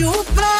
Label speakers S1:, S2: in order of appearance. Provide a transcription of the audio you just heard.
S1: tava pra